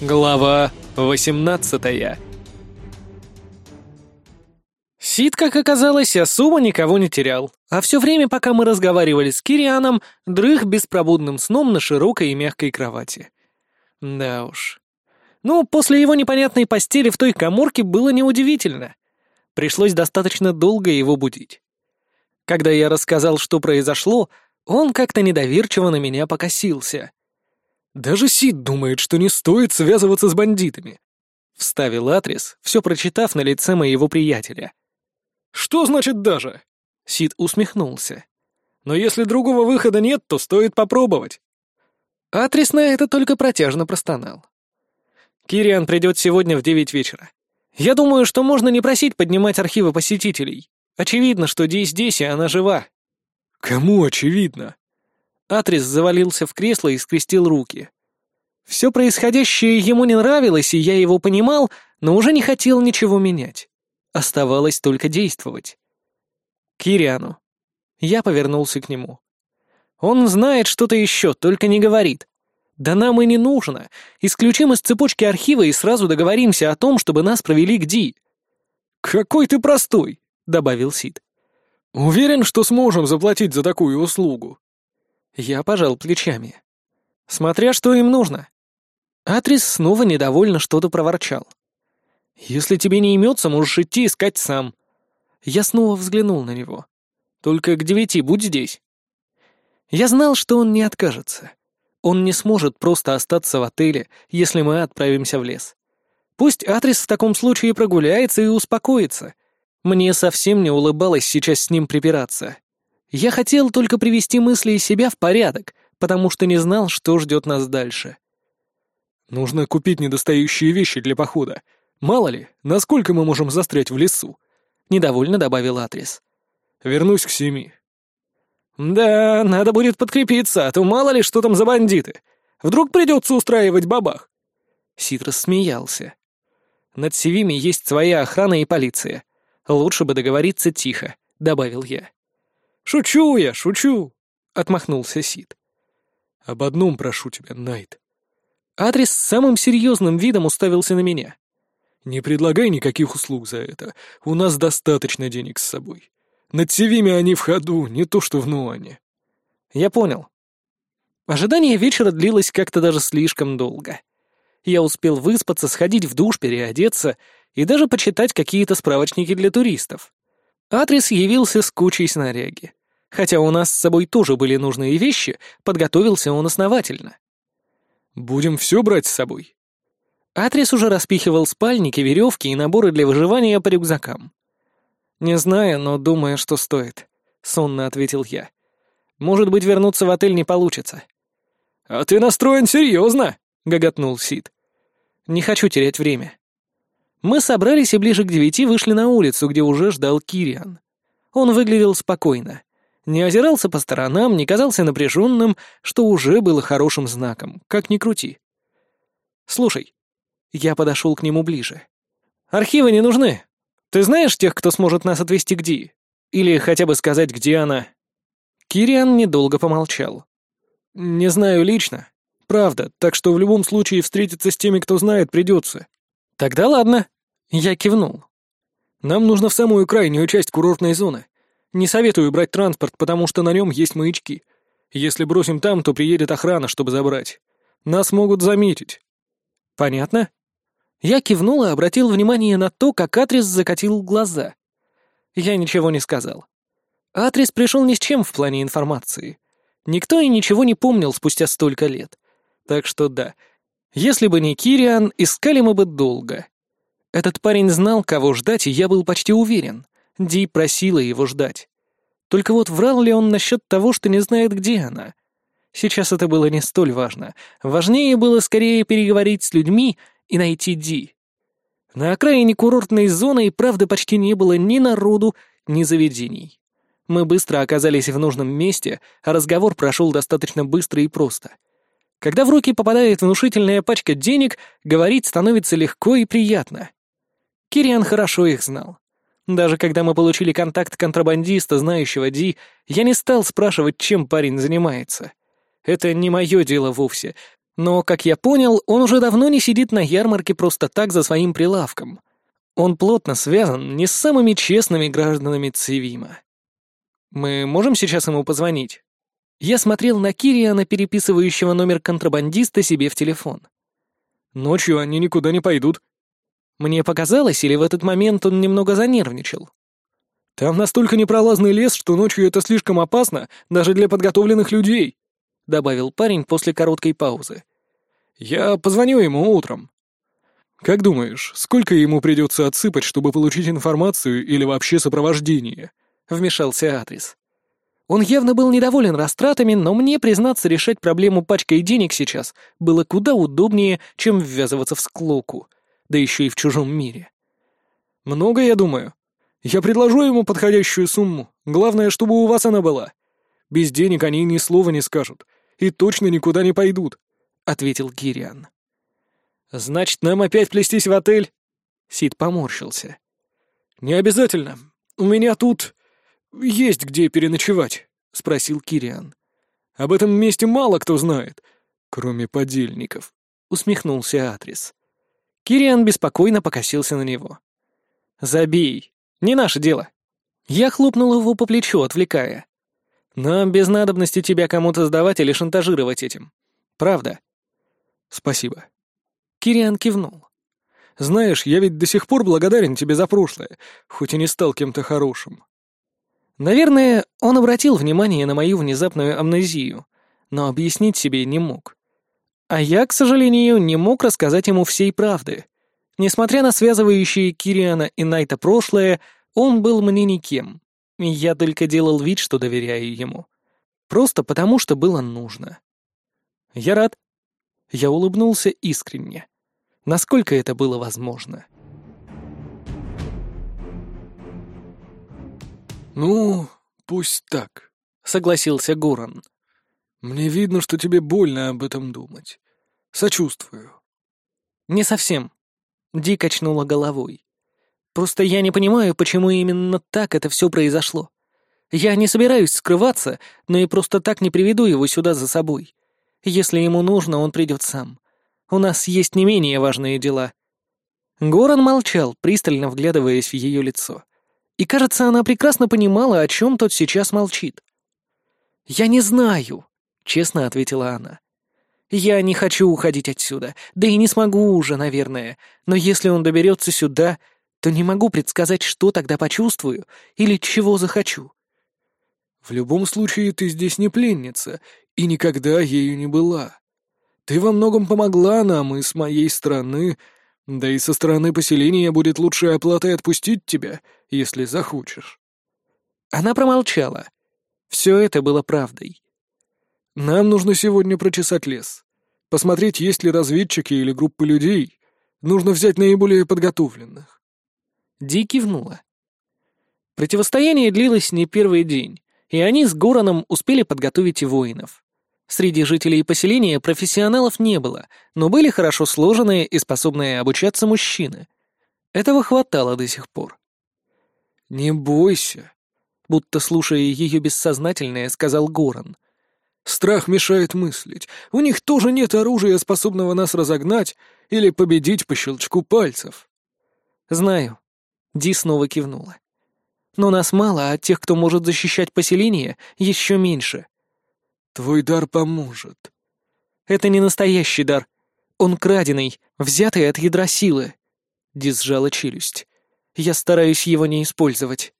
Глава 18 Сид, как оказалось, особо никого не терял, а все время, пока мы разговаривали с Кирианом, дрых беспробудным сном на широкой и мягкой кровати. Да уж. Ну, после его непонятной постели в той коморке было неудивительно. Пришлось достаточно долго его будить. Когда я рассказал, что произошло, он как-то недоверчиво на меня покосился. «Даже Сид думает, что не стоит связываться с бандитами», — вставил Атрис, все прочитав на лице моего приятеля. «Что значит «даже»?» — Сид усмехнулся. «Но если другого выхода нет, то стоит попробовать». Атрис на это только протяжно простонал. «Кириан придет сегодня в девять вечера. Я думаю, что можно не просить поднимать архивы посетителей. Очевидно, что Ди здесь, и она жива». «Кому очевидно?» Атрис завалился в кресло и скрестил руки. Все происходящее ему не нравилось, и я его понимал, но уже не хотел ничего менять. Оставалось только действовать. Кириану. Я повернулся к нему. Он знает что-то еще, только не говорит. Да нам и не нужно. Исключим из цепочки архива и сразу договоримся о том, чтобы нас провели к Ди. «Какой ты простой!» — добавил Сид. «Уверен, что сможем заплатить за такую услугу». Я пожал плечами. Смотря что им нужно. Атрис снова недовольно что-то проворчал. «Если тебе не имется, можешь идти искать сам». Я снова взглянул на него. «Только к девяти будь здесь». Я знал, что он не откажется. Он не сможет просто остаться в отеле, если мы отправимся в лес. Пусть Атрис в таком случае прогуляется и успокоится. Мне совсем не улыбалось сейчас с ним припираться. Я хотел только привести мысли и себя в порядок, потому что не знал, что ждет нас дальше. «Нужно купить недостающие вещи для похода. Мало ли, насколько мы можем застрять в лесу», — недовольно добавил Атрис. «Вернусь к семи». «Да, надо будет подкрепиться, а то мало ли, что там за бандиты. Вдруг придется устраивать бабах». Ситрос смеялся. «Над Севими есть своя охрана и полиция. Лучше бы договориться тихо», — добавил я. «Шучу я, шучу!» — отмахнулся Сид. «Об одном прошу тебя, Найт». Адрес с самым серьезным видом уставился на меня. «Не предлагай никаких услуг за это. У нас достаточно денег с собой. Над Севими они в ходу, не то что в Нуане». «Я понял». Ожидание вечера длилось как-то даже слишком долго. Я успел выспаться, сходить в душ, переодеться и даже почитать какие-то справочники для туристов. Адрес явился с кучей снаряги. Хотя у нас с собой тоже были нужные вещи, подготовился он основательно. «Будем все брать с собой?» Атрис уже распихивал спальники, веревки и наборы для выживания по рюкзакам. «Не знаю, но думаю, что стоит», — сонно ответил я. «Может быть, вернуться в отель не получится». «А ты настроен серьезно?» — гоготнул Сид. «Не хочу терять время». Мы собрались и ближе к девяти вышли на улицу, где уже ждал Кириан. Он выглядел спокойно. Не озирался по сторонам, не казался напряженным, что уже было хорошим знаком, как ни крути. «Слушай». Я подошел к нему ближе. «Архивы не нужны. Ты знаешь тех, кто сможет нас отвезти к Ди? Или хотя бы сказать, где она?» Кириан недолго помолчал. «Не знаю лично. Правда, так что в любом случае встретиться с теми, кто знает, придется. «Тогда ладно». Я кивнул. «Нам нужно в самую крайнюю часть курортной зоны. Не советую брать транспорт, потому что на нем есть маячки. Если бросим там, то приедет охрана, чтобы забрать. Нас могут заметить». «Понятно?» Я кивнул и обратил внимание на то, как Атрис закатил глаза. Я ничего не сказал. Атрис пришел ни с чем в плане информации. Никто и ничего не помнил спустя столько лет. Так что да, если бы не Кириан, искали мы бы долго. Этот парень знал, кого ждать, и я был почти уверен. Ди просила его ждать. Только вот врал ли он насчет того, что не знает, где она? Сейчас это было не столь важно. Важнее было скорее переговорить с людьми и найти Ди. На окраине курортной зоны и правда почти не было ни народу, ни заведений. Мы быстро оказались в нужном месте, а разговор прошел достаточно быстро и просто — когда в руки попадает внушительная пачка денег, говорить становится легко и приятно. Кириан хорошо их знал. Даже когда мы получили контакт контрабандиста, знающего Ди, я не стал спрашивать, чем парень занимается. Это не мое дело вовсе. Но, как я понял, он уже давно не сидит на ярмарке просто так за своим прилавком. Он плотно связан не с самыми честными гражданами Цивима. Мы можем сейчас ему позвонить? Я смотрел на Кириана, переписывающего номер контрабандиста себе в телефон. Ночью они никуда не пойдут. Мне показалось, или в этот момент он немного занервничал? Там настолько непролазный лес, что ночью это слишком опасно даже для подготовленных людей, добавил парень после короткой паузы. Я позвоню ему утром. Как думаешь, сколько ему придется отсыпать, чтобы получить информацию или вообще сопровождение? Вмешался Адрес. Он явно был недоволен растратами, но мне, признаться, решать проблему пачкой денег сейчас было куда удобнее, чем ввязываться в склоку, да еще и в чужом мире. «Много, я думаю. Я предложу ему подходящую сумму. Главное, чтобы у вас она была. Без денег они ни слова не скажут. И точно никуда не пойдут», — ответил Кириан. «Значит, нам опять плестись в отель?» Сид поморщился. «Не обязательно. У меня тут есть где переночевать», — спросил Кириан. «Об этом месте мало кто знает, кроме подельников», — усмехнулся Атрис. Кириан беспокойно покосился на него. «Забей. Не наше дело». Я хлопнул его по плечу, отвлекая. «Нам без надобности тебя кому-то сдавать или шантажировать этим. Правда?» «Спасибо». Кириан кивнул. «Знаешь, я ведь до сих пор благодарен тебе за прошлое, хоть и не стал кем-то хорошим. Наверное, он обратил внимание на мою внезапную амнезию, но объяснить себе не мог. А я, к сожалению, не мог рассказать ему всей правды. Несмотря на связывающие Кириана и Найта прошлое, он был мне никем. Я только делал вид, что доверяю ему. Просто потому, что было нужно. Я рад. Я улыбнулся искренне. Насколько это было возможно. «Ну, пусть так», — согласился Горан. «Мне видно, что тебе больно об этом думать. Сочувствую». «Не совсем», — Ди качнула головой. «Просто я не понимаю, почему именно так это все произошло. Я не собираюсь скрываться, но и просто так не приведу его сюда за собой. Если ему нужно, он придет сам. У нас есть не менее важные дела». Горан молчал, пристально вглядываясь в ее лицо. И, кажется, она прекрасно понимала, о чем тот сейчас молчит. «Я не знаю», — честно ответила она. «Я не хочу уходить отсюда, да и не смогу уже, наверное, но если он доберется сюда, то не могу предсказать, что тогда почувствую или чего захочу». «В любом случае, ты здесь не пленница и никогда ею не была. Ты во многом помогла нам, и с моей стороны да и со стороны поселения будет лучшей оплатой отпустить тебя, если захочешь». Она промолчала. Все это было правдой. «Нам нужно сегодня прочесать лес. Посмотреть, есть ли разведчики или группы людей. Нужно взять наиболее подготовленных». Ди кивнула. Противостояние длилось не первый день, и они с Гораном успели подготовить воинов. Среди жителей поселения профессионалов не было, но были хорошо сложенные и способные обучаться мужчины. Этого хватало до сих пор. «Не бойся», — будто слушая ее бессознательное, сказал Горан. «Страх мешает мыслить. У них тоже нет оружия, способного нас разогнать или победить по щелчку пальцев». «Знаю», — Ди снова кивнула. «Но нас мало, а тех, кто может защищать поселение, еще меньше. Твой дар поможет. Это не настоящий дар. Он краденый, взятый от ядра силы. Дис сжала челюсть. Я стараюсь его не использовать.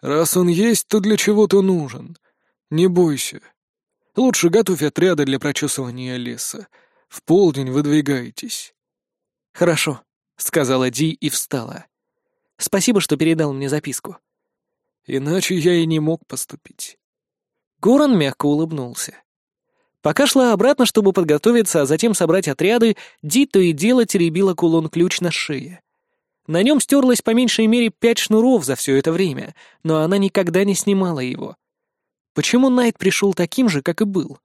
Раз он есть, то для чего-то нужен. Не бойся. Лучше готовь отряды для прочесывания леса. В полдень выдвигайтесь. Хорошо, сказала Ди и встала. Спасибо, что передал мне записку. Иначе я и не мог поступить. Горан мягко улыбнулся. Пока шла обратно, чтобы подготовиться, а затем собрать отряды, Ди то и дело теребила кулон-ключ на шее. На нем стерлось по меньшей мере пять шнуров за все это время, но она никогда не снимала его. Почему Найт пришел таким же, как и был?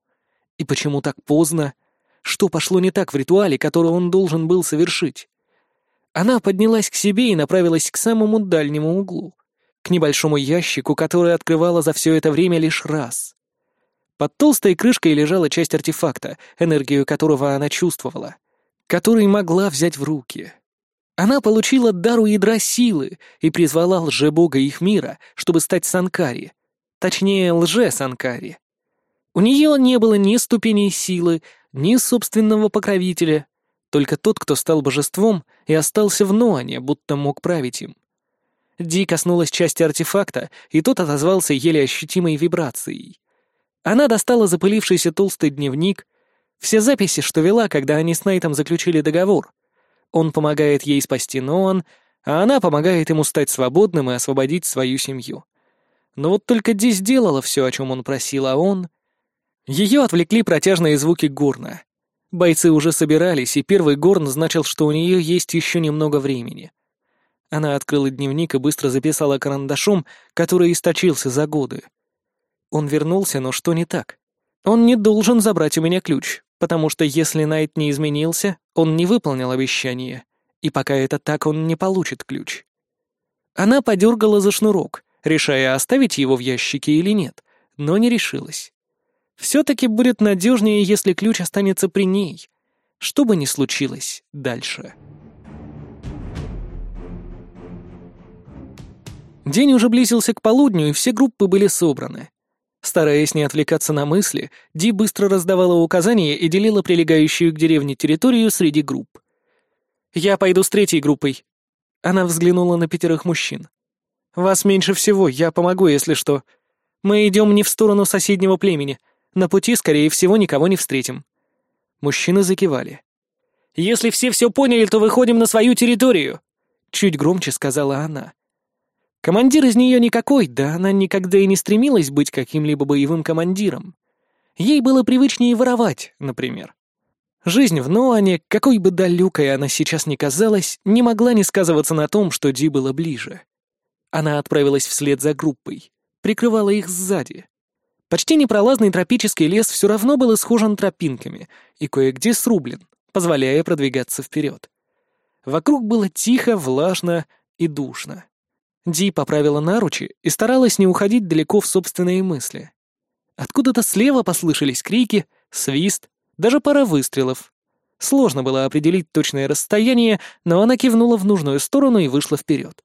И почему так поздно? Что пошло не так в ритуале, который он должен был совершить? Она поднялась к себе и направилась к самому дальнему углу к небольшому ящику, который открывала за все это время лишь раз. Под толстой крышкой лежала часть артефакта, энергию которого она чувствовала, который могла взять в руки. Она получила дару ядра силы и призвала лже-бога их мира, чтобы стать Санкари. Точнее, лже-Санкари. У нее не было ни ступеней силы, ни собственного покровителя, только тот, кто стал божеством и остался в Ноане, будто мог править им. Ди коснулась части артефакта, и тот отозвался еле ощутимой вибрацией. Она достала запылившийся толстый дневник, все записи, что вела, когда они с Найтом заключили договор. Он помогает ей спасти Ноан, а она помогает ему стать свободным и освободить свою семью. Но вот только Ди сделала все, о чем он просил, а он... Ее отвлекли протяжные звуки горна. Бойцы уже собирались, и первый горн значил, что у нее есть еще немного времени. Она открыла дневник и быстро записала карандашом, который источился за годы. Он вернулся, но что не так? Он не должен забрать у меня ключ, потому что если Найт не изменился, он не выполнил обещание, и пока это так, он не получит ключ. Она подергала за шнурок, решая, оставить его в ящике или нет, но не решилась. Все-таки будет надежнее, если ключ останется при ней, что бы ни случилось дальше. День уже близился к полудню, и все группы были собраны. Стараясь не отвлекаться на мысли, Ди быстро раздавала указания и делила прилегающую к деревне территорию среди групп. «Я пойду с третьей группой». Она взглянула на пятерых мужчин. «Вас меньше всего, я помогу, если что. Мы идем не в сторону соседнего племени. На пути, скорее всего, никого не встретим». Мужчины закивали. «Если все все поняли, то выходим на свою территорию», — чуть громче сказала она. Командир из нее никакой, да она никогда и не стремилась быть каким-либо боевым командиром. Ей было привычнее воровать, например. Жизнь в Ноане, какой бы далекой она сейчас ни казалась, не могла не сказываться на том, что Ди было ближе. Она отправилась вслед за группой, прикрывала их сзади. Почти непролазный тропический лес все равно был исхожен тропинками и кое-где срублен, позволяя продвигаться вперед. Вокруг было тихо, влажно и душно. Ди поправила наручи и старалась не уходить далеко в собственные мысли. Откуда-то слева послышались крики, свист, даже пара выстрелов. Сложно было определить точное расстояние, но она кивнула в нужную сторону и вышла вперед.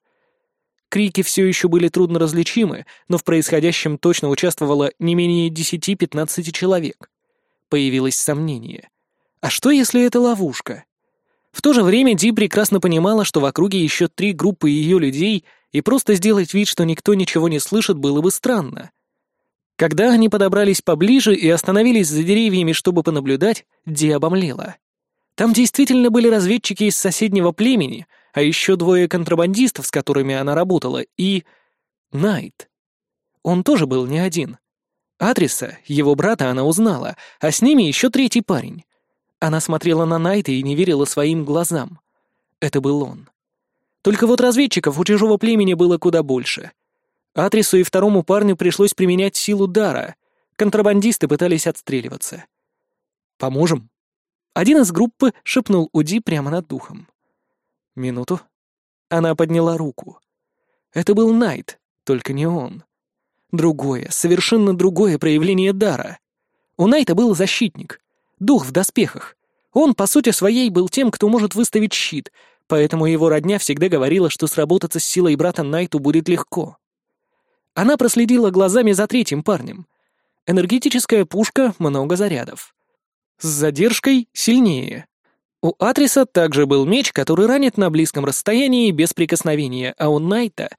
Крики все еще были трудно различимы, но в происходящем точно участвовало не менее 10-15 человек. Появилось сомнение. А что, если это ловушка? В то же время Ди прекрасно понимала, что в округе еще три группы ее людей — и просто сделать вид, что никто ничего не слышит, было бы странно. Когда они подобрались поближе и остановились за деревьями, чтобы понаблюдать, Ди обомлела. Там действительно были разведчики из соседнего племени, а еще двое контрабандистов, с которыми она работала, и... Найт. Он тоже был не один. Адреса, его брата, она узнала, а с ними еще третий парень. Она смотрела на Найта и не верила своим глазам. Это был он. Только вот разведчиков у чужого племени было куда больше. Атрису и второму парню пришлось применять силу дара. Контрабандисты пытались отстреливаться. «Поможем?» Один из группы шепнул Уди прямо над духом. «Минуту». Она подняла руку. Это был Найт, только не он. Другое, совершенно другое проявление дара. У Найта был защитник, дух в доспехах. Он, по сути своей, был тем, кто может выставить щит, поэтому его родня всегда говорила, что сработаться с силой брата Найту будет легко. Она проследила глазами за третьим парнем. Энергетическая пушка, много зарядов. С задержкой сильнее. У Атриса также был меч, который ранит на близком расстоянии без прикосновения, а у Найта...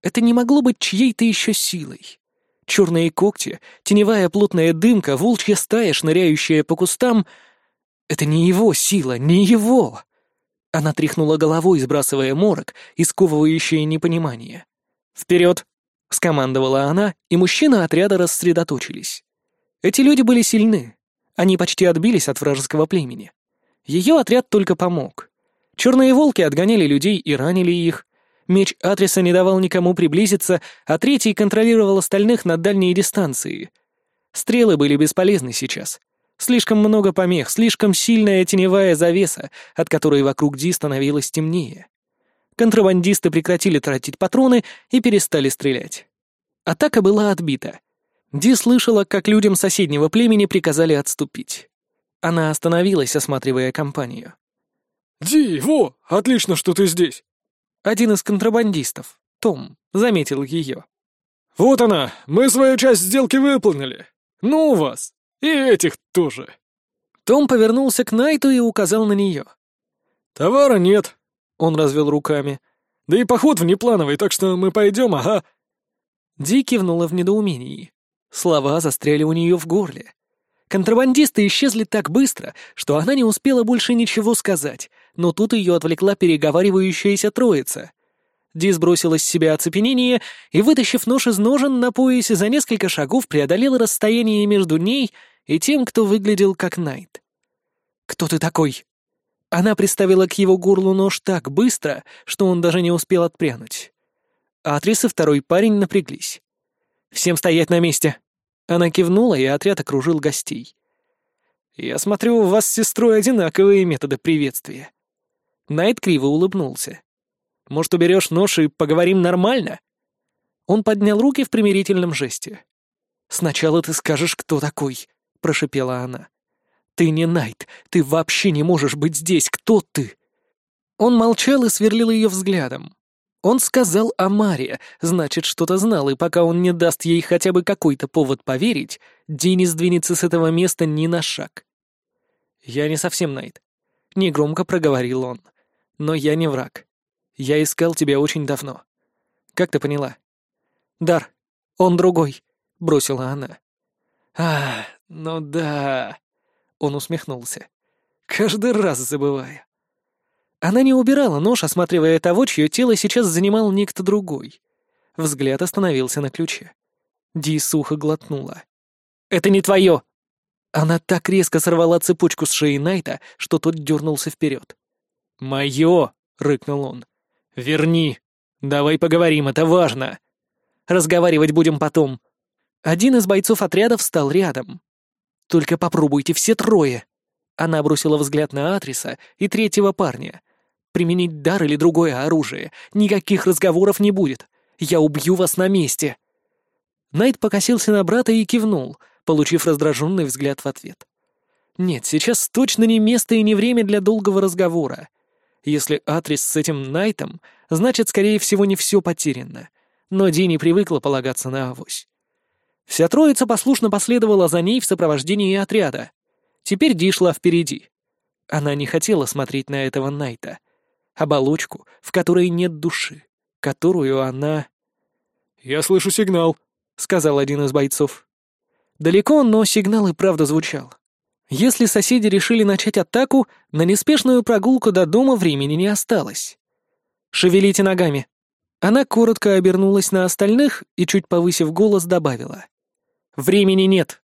Это не могло быть чьей-то еще силой. Черные когти, теневая плотная дымка, волчья стая, шныряющая по кустам — это не его сила, не его. Она тряхнула головой, сбрасывая морок и сковывающее непонимание. «Вперед!» — скомандовала она, и мужчины отряда рассредоточились. Эти люди были сильны. Они почти отбились от вражеского племени. Ее отряд только помог. Черные волки отгоняли людей и ранили их. Меч Атриса не давал никому приблизиться, а третий контролировал остальных на дальние дистанции. Стрелы были бесполезны сейчас. Слишком много помех, слишком сильная теневая завеса, от которой вокруг Ди становилось темнее. Контрабандисты прекратили тратить патроны и перестали стрелять. Атака была отбита. Ди слышала, как людям соседнего племени приказали отступить. Она остановилась, осматривая компанию. «Ди, во, отлично, что ты здесь!» Один из контрабандистов, Том, заметил ее. «Вот она, мы свою часть сделки выполнили. Ну вас, и этих тоже». Том повернулся к Найту и указал на нее. «Товара нет», — он развел руками. «Да и поход внеплановый, так что мы пойдем, ага». Ди кивнула в недоумении. Слова застряли у нее в горле. Контрабандисты исчезли так быстро, что она не успела больше ничего сказать, но тут ее отвлекла переговаривающаяся троица. Ди сбросила с себя оцепенение и, вытащив нож из ножен на поясе, за несколько шагов преодолела расстояние между ней и тем, кто выглядел как Найт. «Кто ты такой?» Она приставила к его горлу нож так быстро, что он даже не успел отпрянуть. Атрис и второй парень напряглись. «Всем стоять на месте!» Она кивнула, и отряд окружил гостей. «Я смотрю, у вас с сестрой одинаковые методы приветствия». Найт криво улыбнулся. «Может, уберешь нож и поговорим нормально?» Он поднял руки в примирительном жесте. «Сначала ты скажешь, кто такой», — прошепела она. «Ты не Найт, ты вообще не можешь быть здесь, кто ты?» Он молчал и сверлил ее взглядом. Он сказал о Маре, значит, что-то знал, и пока он не даст ей хотя бы какой-то повод поверить, Ди не сдвинется с этого места ни на шаг. «Я не совсем Найт», — негромко проговорил он. «Но я не враг. Я искал тебя очень давно. Как ты поняла?» «Дар, он другой», — бросила она. «А, ну да», — он усмехнулся. «Каждый раз забываю. Она не убирала нож, осматривая того, чье тело сейчас занимал некто другой. Взгляд остановился на ключе. Ди сухо глотнула. «Это не твое!» Она так резко сорвала цепочку с шеи Найта, что тот дернулся вперед. «Мое!» — рыкнул он. «Верни! Давай поговорим, это важно!» «Разговаривать будем потом!» Один из бойцов отряда встал рядом. «Только попробуйте все трое!» Она бросила взгляд на Атриса и третьего парня, применить дар или другое оружие. Никаких разговоров не будет. Я убью вас на месте!» Найт покосился на брата и кивнул, получив раздраженный взгляд в ответ. «Нет, сейчас точно не место и не время для долгого разговора. Если Атрис с этим Найтом, значит, скорее всего, не все потеряно. Но Ди не привыкла полагаться на авось. Вся троица послушно последовала за ней в сопровождении отряда. Теперь Ди шла впереди. Она не хотела смотреть на этого Найта оболочку, в которой нет души, которую она... «Я слышу сигнал», — сказал один из бойцов. Далеко, но сигнал и правда звучал. Если соседи решили начать атаку, на неспешную прогулку до дома времени не осталось. «Шевелите ногами». Она коротко обернулась на остальных и, чуть повысив голос, добавила. «Времени нет.